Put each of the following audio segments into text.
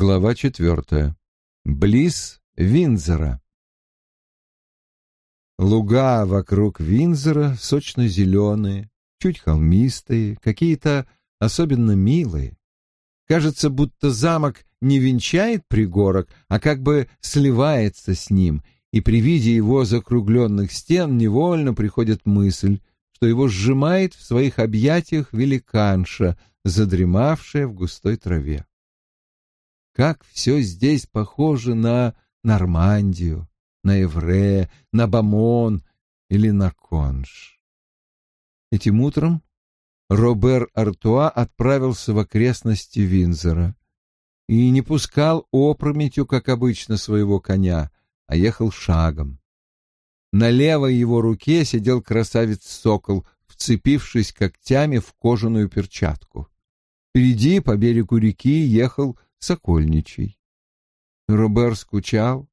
Глава четвертая. Близ Винзора. Луга вокруг Винзора сочно-зеленые, чуть холмистые, какие-то особенно милые. Кажется, будто замок не венчает пригорок, а как бы сливается с ним, и при виде его закругленных стен невольно приходит мысль, что его сжимает в своих объятиях великанша, задремавшая в густой траве как все здесь похоже на Нормандию, на Эвре, на Бамон или на Конж. Этим утром Робер Артуа отправился в окрестности Винзора и не пускал опрометью, как обычно, своего коня, а ехал шагом. На левой его руке сидел красавец-сокол, вцепившись когтями в кожаную перчатку. Впереди по берегу реки ехал Сокольничий. Робер скучал.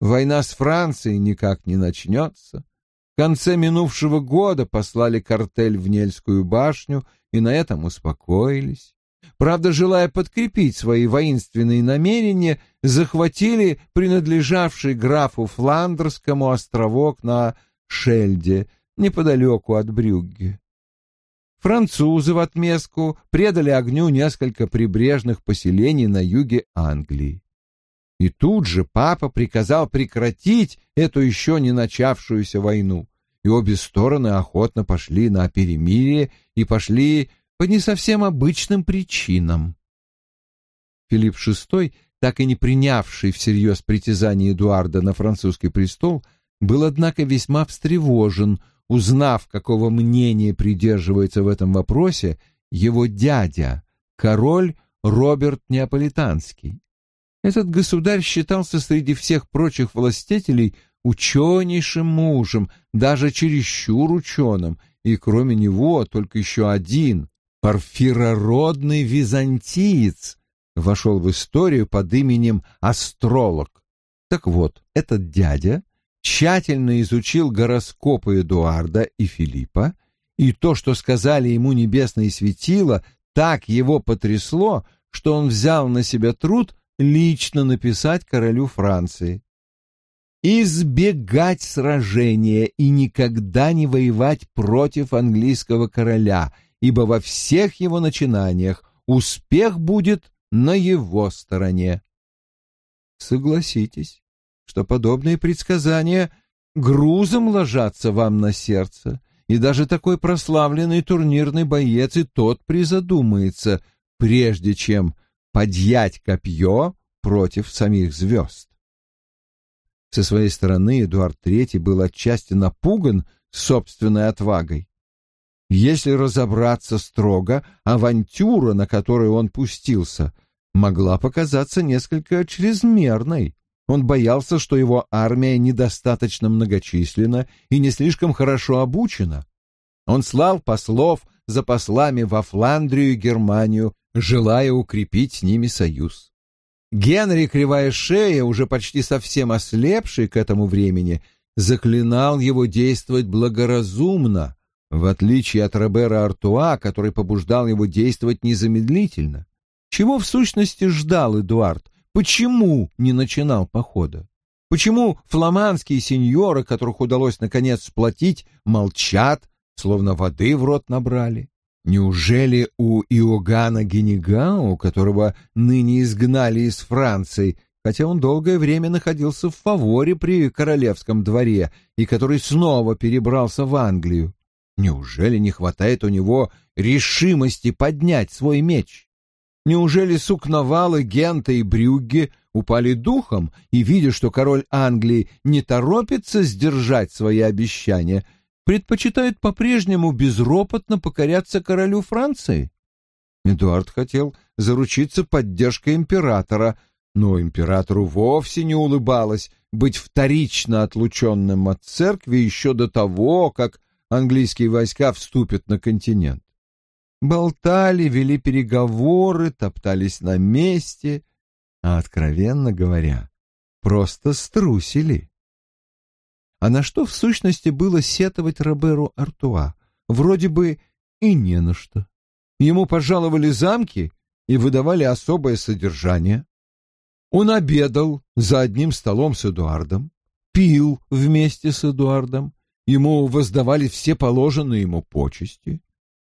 Война с Францией никак не начнется. В конце минувшего года послали картель в Нельскую башню и на этом успокоились. Правда, желая подкрепить свои воинственные намерения, захватили принадлежавший графу Фландерскому островок на Шельде, неподалеку от Брюгге. Французы в отместку предали огню несколько прибрежных поселений на юге Англии. И тут же папа приказал прекратить эту еще не начавшуюся войну, и обе стороны охотно пошли на перемирие и пошли по не совсем обычным причинам. Филипп VI, так и не принявший всерьез притязание Эдуарда на французский престол, был, однако, весьма встревожен — узнав, какого мнения придерживается в этом вопросе его дядя, король Роберт Неаполитанский. Этот государь считался среди всех прочих властителей ученейшим мужем, даже чересчур ученым, и кроме него только еще один, парфирородный византиец, вошел в историю под именем Астролог. Так вот, этот дядя — тщательно изучил гороскопы Эдуарда и Филиппа, и то, что сказали ему небесные светила, так его потрясло, что он взял на себя труд лично написать королю Франции. Избегать сражения и никогда не воевать против английского короля, ибо во всех его начинаниях успех будет на его стороне. Согласитесь, что подобные предсказания грузом ложатся вам на сердце, и даже такой прославленный турнирный боец и тот призадумается, прежде чем подъять копье против самих звезд. Со своей стороны Эдуард III был отчасти напуган собственной отвагой. Если разобраться строго, авантюра, на которую он пустился, могла показаться несколько чрезмерной. Он боялся, что его армия недостаточно многочисленна и не слишком хорошо обучена. Он слал послов за послами во Фландрию и Германию, желая укрепить с ними союз. Генри Кривая Шея, уже почти совсем ослепший к этому времени, заклинал его действовать благоразумно, в отличие от Робера Артуа, который побуждал его действовать незамедлительно. Чего в сущности ждал Эдуард? Почему не начинал похода? Почему фламандские сеньоры, которых удалось наконец сплотить, молчат, словно воды в рот набрали? Неужели у Иоганна Генегау, которого ныне изгнали из Франции, хотя он долгое время находился в фаворе при королевском дворе и который снова перебрался в Англию, неужели не хватает у него решимости поднять свой меч? Неужели сукновалы Гента и Брюгге упали духом и, видя, что король Англии не торопится сдержать свои обещания, предпочитают по-прежнему безропотно покоряться королю Франции? Эдуард хотел заручиться поддержкой императора, но императору вовсе не улыбалось быть вторично отлученным от церкви еще до того, как английские войска вступят на континент болтали, вели переговоры, топтались на месте, а, откровенно говоря, просто струсили. А на что в сущности было сетовать Роберу Артуа? Вроде бы и не на что. Ему пожаловали замки и выдавали особое содержание. Он обедал за одним столом с Эдуардом, пил вместе с Эдуардом, ему воздавали все положенные ему почести,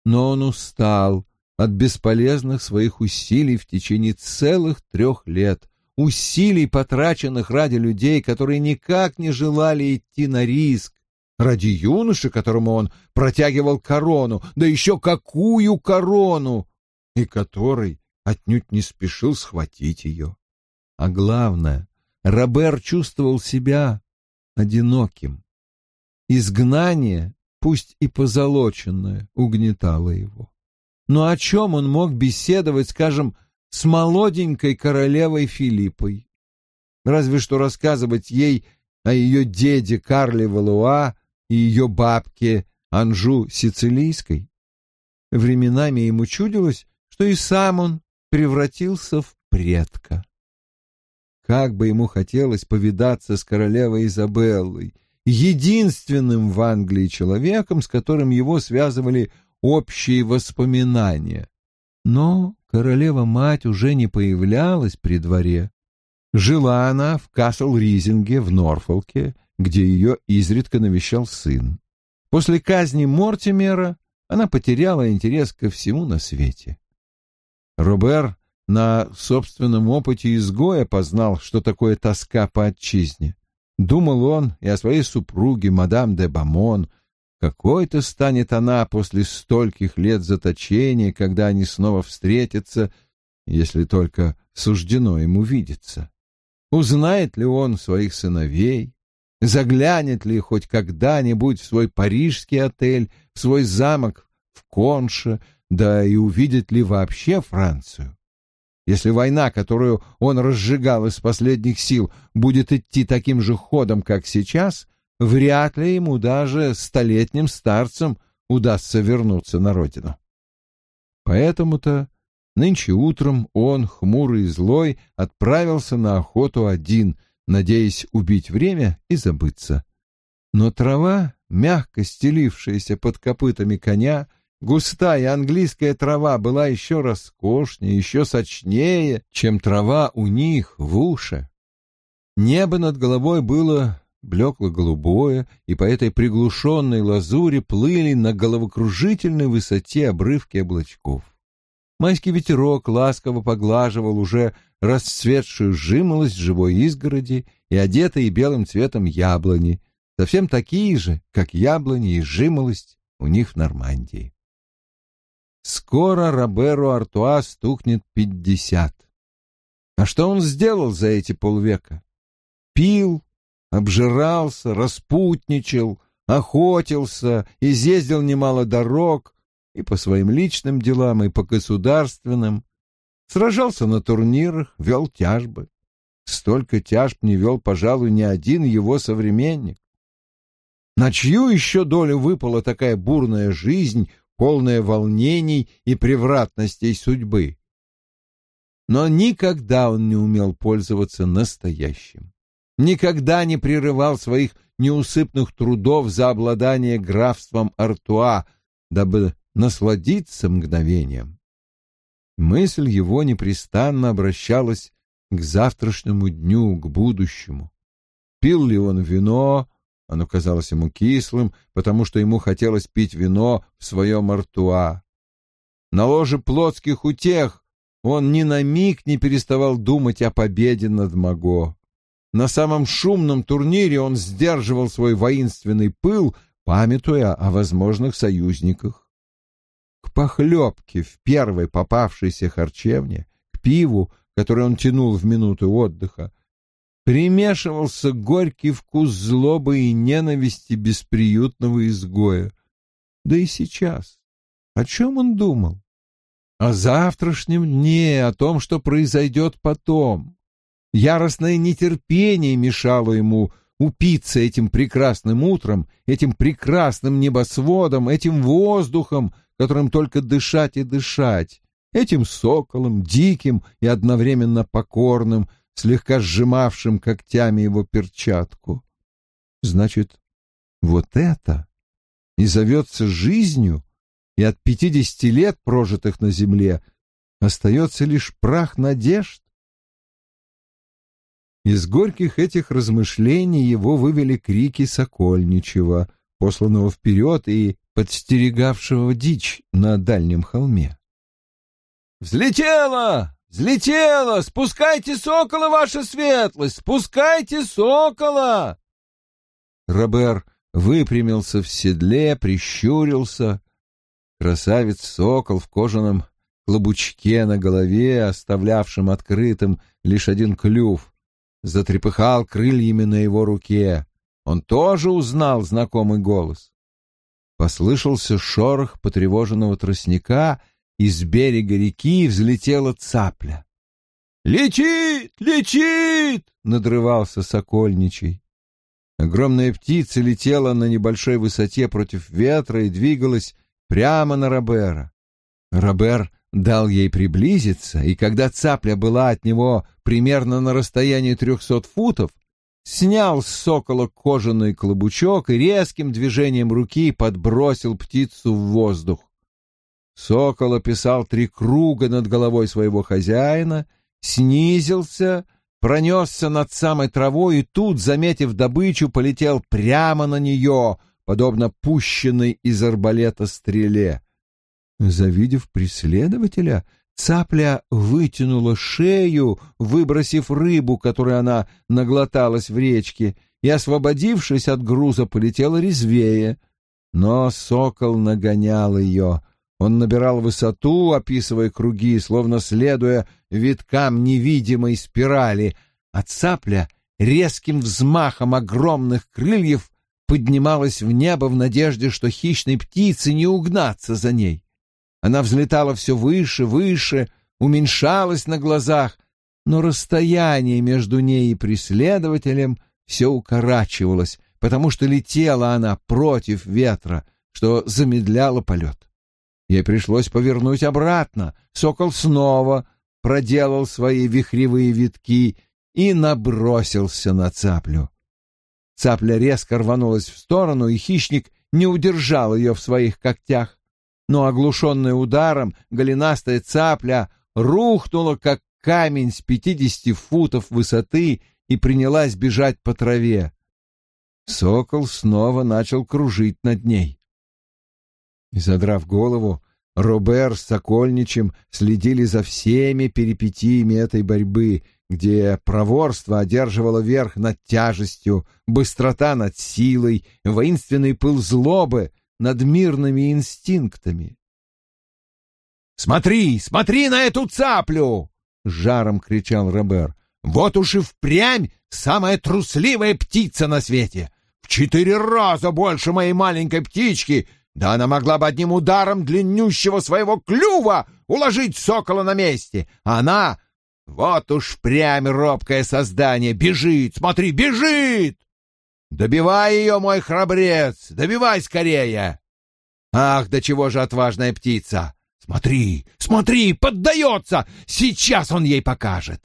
но он устал от бесполезных своих усилий в течение целых трех лет, усилий, потраченных ради людей, которые никак не желали идти на риск, ради юноши, которому он протягивал корону, да еще какую корону, и который отнюдь не спешил схватить ее. А главное, Робер чувствовал себя одиноким. Изгнание, пусть и позолоченное, угнетало его. Но о чем он мог беседовать, скажем, с молоденькой королевой Филиппой? Разве что рассказывать ей о ее деде Карле Валуа и ее бабке Анжу Сицилийской. Временами ему чудилось, что и сам он превратился в предка. Как бы ему хотелось повидаться с королевой Изабеллой, единственным в Англии человеком, с которым его связывали общие воспоминания. Но королева-мать уже не появлялась при дворе. Жила она в Касл-Ризинге в Норфолке, где ее изредка навещал сын. После казни Мортимера она потеряла интерес ко всему на свете. Робер на собственном опыте изгоя познал, что такое тоска по отчизне. Думал он и о своей супруге, мадам де Бамон. Какой-то станет она после стольких лет заточения, когда они снова встретятся, если только суждено ему видеться. Узнает ли он своих сыновей? Заглянет ли хоть когда-нибудь в свой парижский отель, в свой замок в Конше, да и увидит ли вообще Францию? Если война, которую он разжигал из последних сил, будет идти таким же ходом, как сейчас, вряд ли ему даже столетним старцем удастся вернуться на родину. Поэтому-то нынче утром он, хмурый и злой, отправился на охоту один, надеясь убить время и забыться. Но трава, мягко стелившаяся под копытами коня, Густая английская трава была еще роскошнее, еще сочнее, чем трава у них в уши. Небо над головой было блекло-голубое, и по этой приглушенной лазури плыли на головокружительной высоте обрывки облачков. Майский ветерок ласково поглаживал уже расцветшую жимолость живой изгороди и одетые белым цветом яблони, совсем такие же, как яблони и жимолость у них в Нормандии. Скоро Роберу Артуа стукнет пятьдесят. А что он сделал за эти полвека? Пил, обжирался, распутничал, охотился, изъездил немало дорог и по своим личным делам, и по государственным. Сражался на турнирах, вел тяжбы. Столько тяжб не вел, пожалуй, ни один его современник. На чью еще долю выпала такая бурная жизнь, полное волнений и превратностей судьбы. Но никогда он не умел пользоваться настоящим. Никогда не прерывал своих неусыпных трудов за обладание графством Артуа, дабы насладиться мгновением. Мысль его непрестанно обращалась к завтрашнему дню, к будущему. Пил ли он вино, оно казалось ему кислым, потому что ему хотелось пить вино в своем артуа. На ложе плотских утех он ни на миг не переставал думать о победе над Маго. На самом шумном турнире он сдерживал свой воинственный пыл, памятуя о возможных союзниках. К похлебке в первой попавшейся харчевне, к пиву, который он тянул в минуты отдыха, примешивался горький вкус злобы и ненависти бесприютного изгоя. Да и сейчас. О чем он думал? О завтрашнем дне, о том, что произойдет потом. Яростное нетерпение мешало ему упиться этим прекрасным утром, этим прекрасным небосводом, этим воздухом, которым только дышать и дышать, этим соколом, диким и одновременно покорным, слегка сжимавшим когтями его перчатку. Значит, вот это и зовется жизнью, и от пятидесяти лет, прожитых на земле, остается лишь прах надежд? Из горьких этих размышлений его вывели крики Сокольничего, посланного вперед и подстерегавшего дичь на дальнем холме. «Взлетела! Взлетела! Спускайте сокола, ваша светлость! Спускайте сокола!» Робер выпрямился в седле, прищурился. Красавец-сокол в кожаном клобучке на голове, оставлявшем открытым лишь один клюв, затрепыхал крыльями на его руке. Он тоже узнал знакомый голос. Послышался шорох потревоженного тростника, и с берега реки взлетела цапля. «Летит! Летит!» — надрывался Сокольничий. Огромная птица летела на небольшой высоте против ветра и двигалась прямо на Робера. Робер дал ей приблизиться, и когда цапля была от него примерно на расстоянии трехсот футов, снял с сокола кожаный клобучок и резким движением руки подбросил птицу в воздух. Сокол описал три круга над головой своего хозяина, снизился, пронесся над самой травой и тут, заметив добычу, полетел прямо на нее, подобно пущенной из арбалета стреле. Завидев преследователя, цапля вытянула шею, выбросив рыбу, которой она наглоталась в речке, и, освободившись от груза, полетела резвее. Но сокол нагонял ее. Он набирал высоту, описывая круги, словно следуя виткам невидимой спирали, а цапля резким взмахом огромных крыльев поднималась в небо в надежде, что хищной птице не угнаться за ней. Она взлетала все выше, выше, уменьшалась на глазах, но расстояние между ней и преследователем все укорачивалось, потому что летела она против ветра, что замедляло полет. Ей пришлось повернуть обратно. Сокол снова проделал свои вихревые витки и набросился на цаплю. Цапля резко рванулась в сторону, и хищник не удержал ее в своих когтях но оглушенная ударом голенастая цапля рухнула, как камень с пятидесяти футов высоты и принялась бежать по траве. Сокол снова начал кружить над ней. Задрав голову, Робер с Сокольничем следили за всеми перипетиями этой борьбы, где проворство одерживало верх над тяжестью, быстрота над силой, воинственный пыл злобы над мирными инстинктами. «Смотри, смотри на эту цаплю!» — жаром кричал Робер. «Вот уж и впрямь самая трусливая птица на свете! В четыре раза больше моей маленькой птички! Да она могла бы одним ударом длиннющего своего клюва уложить сокола на месте! Она... Вот уж впрямь робкое создание! Бежит! Смотри, бежит!» Добивай ее, мой храбрец! Добивай скорее! Ах, до чего же отважная птица! Смотри, смотри, поддается! Сейчас он ей покажет!»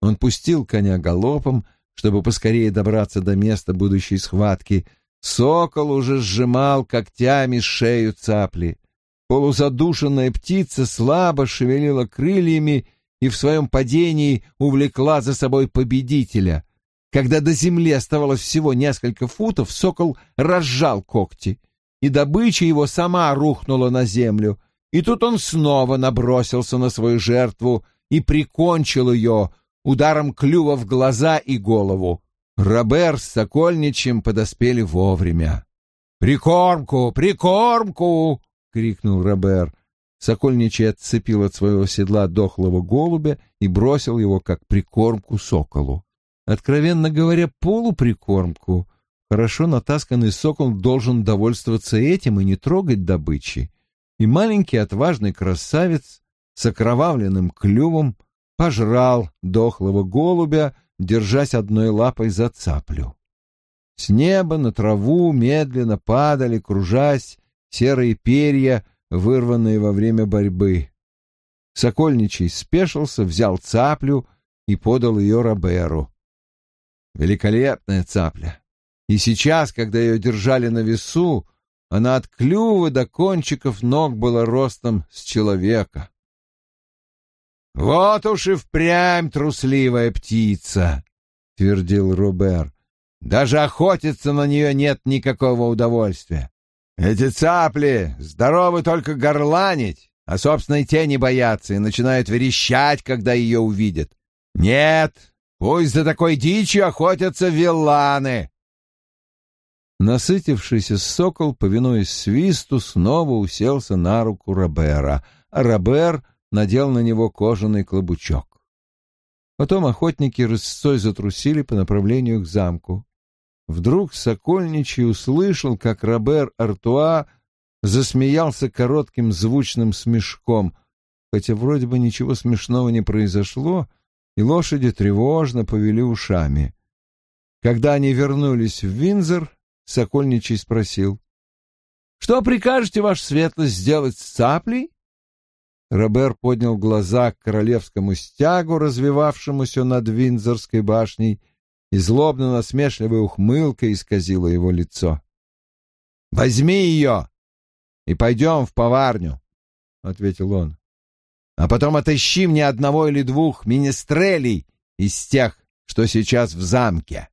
Он пустил коня галопом, чтобы поскорее добраться до места будущей схватки. Сокол уже сжимал когтями шею цапли. Полузадушенная птица слабо шевелила крыльями и в своем падении увлекла за собой победителя. Когда до земли оставалось всего несколько футов, сокол разжал когти, и добыча его сама рухнула на землю. И тут он снова набросился на свою жертву и прикончил ее ударом клюва в глаза и голову. Робер с Сокольничем подоспели вовремя. «Прикормку! Прикормку!» — крикнул Робер. Сокольничий отцепил от своего седла дохлого голубя и бросил его как прикормку соколу. Откровенно говоря, полуприкормку. Хорошо натасканный сокол должен довольствоваться этим и не трогать добычи. И маленький отважный красавец с окровавленным клювом пожрал дохлого голубя, держась одной лапой за цаплю. С неба на траву медленно падали, кружась, серые перья, вырванные во время борьбы. Сокольничий спешился, взял цаплю и подал ее Роберу. Великолепная цапля. И сейчас, когда ее держали на весу, она от клюва до кончиков ног была ростом с человека. «Вот уж и впрямь трусливая птица!» — твердил Робер. «Даже охотиться на нее нет никакого удовольствия. Эти цапли здоровы только горланить, а собственной тени боятся и начинают верещать, когда ее увидят. Нет, пусть за такой дичью охотятся вилланы!» Насытившийся сокол, повинуясь свисту, снова уселся на руку Робера, а Робер надел на него кожаный клобучок. Потом охотники рысцой затрусили по направлению к замку. Вдруг Сокольничий услышал, как Робер Артуа засмеялся коротким звучным смешком, хотя вроде бы ничего смешного не произошло, и лошади тревожно повели ушами. Когда они вернулись в Винзор, Сокольничий спросил. — Что прикажете, ваш светлость, сделать с цаплей? Робер поднял глаза к королевскому стягу, развивавшемуся над Винзорской башней, и злобно-насмешливая ухмылка исказила его лицо. — Возьми ее и пойдем в поварню, — ответил он. — А потом отыщи мне одного или двух министрелей из тех, что сейчас в замке.